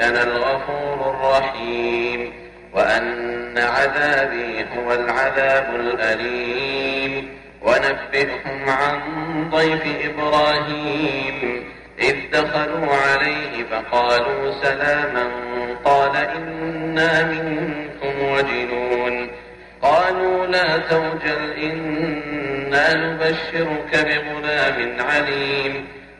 أنا الغفور الرحيم وأن عذابي هو العذاب الأليم ونبئهم عن ضيف إبراهيم إذ دخلوا عليه فقالوا سلاما قال إنا منكم وجنون قالوا لا توجل إنا نبشرك بغلام عليم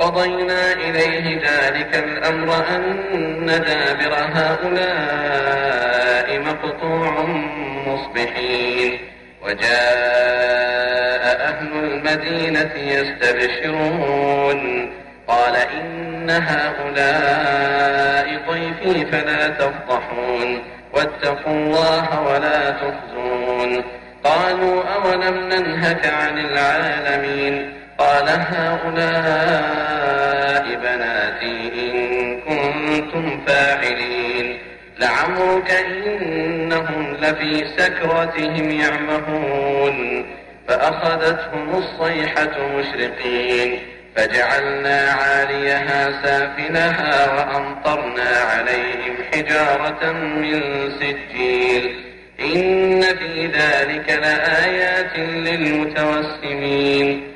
وقضينا إليه ذلك الأمر أن دابر هؤلاء مقطوع مصبحين. وجاء أهل المدينة يستبشرون. قال إن هؤلاء ضيفي فلا تفضحون. واتقوا الله ولا تخزون. قالوا أولم ننهك عن العالمين؟ قال هؤلاء بناتي إن كنتم فاعلين. لعمرك إنهم لفي سكرتهم يعمهون. فأخذتهم الصيحة مشرقين. فجعلنا عاليها سافلها وأمطرنا عليهم حجارة من سجيل. إن في ذلك لآيات للمتوسمين.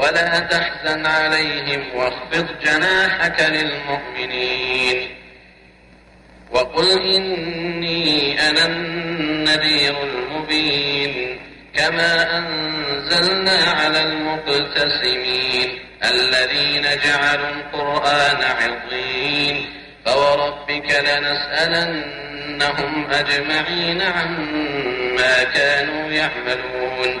ولا تحزن عليهم واخفض جناحك للمؤمنين. وقل إني أنا النذير المبين كما أنزلنا على المقتسمين الذين جعلوا القرآن عظيم فوربك لنسألنهم أجمعين عما كانوا يعملون.